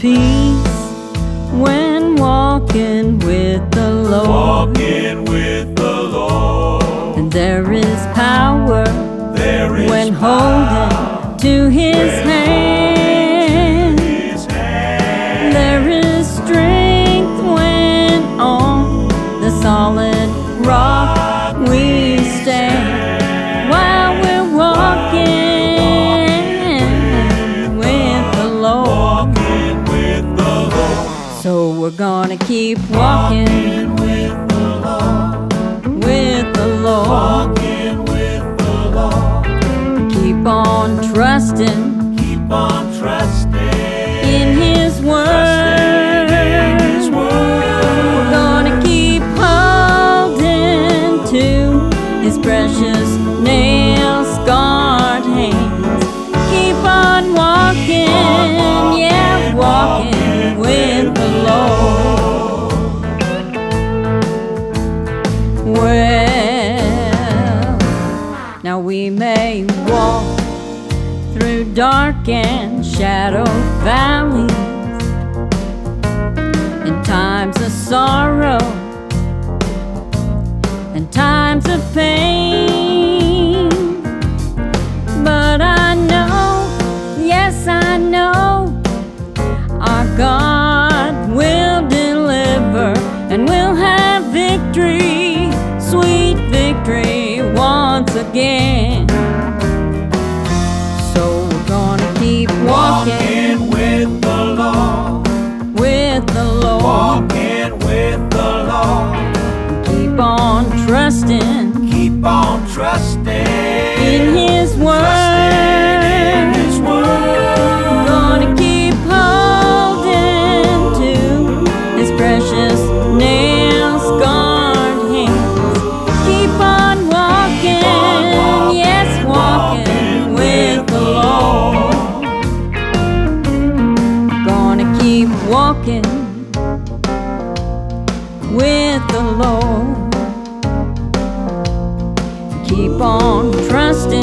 peace when walking with the Lord. Walking we're gonna keep walking with the Lord. with the Lord. Walking with the Lord. Keep on trusting Keep on trusting in His word. In His word. We're gonna keep holding to His precious nail scarred hands. Now we may walk through dark and shadow valleys again. So we're gonna keep walking Walking with the Lord. with the Lord. Walking with the Lord. Keep on trusting Keep on trusting with the Lord. Keep on trusting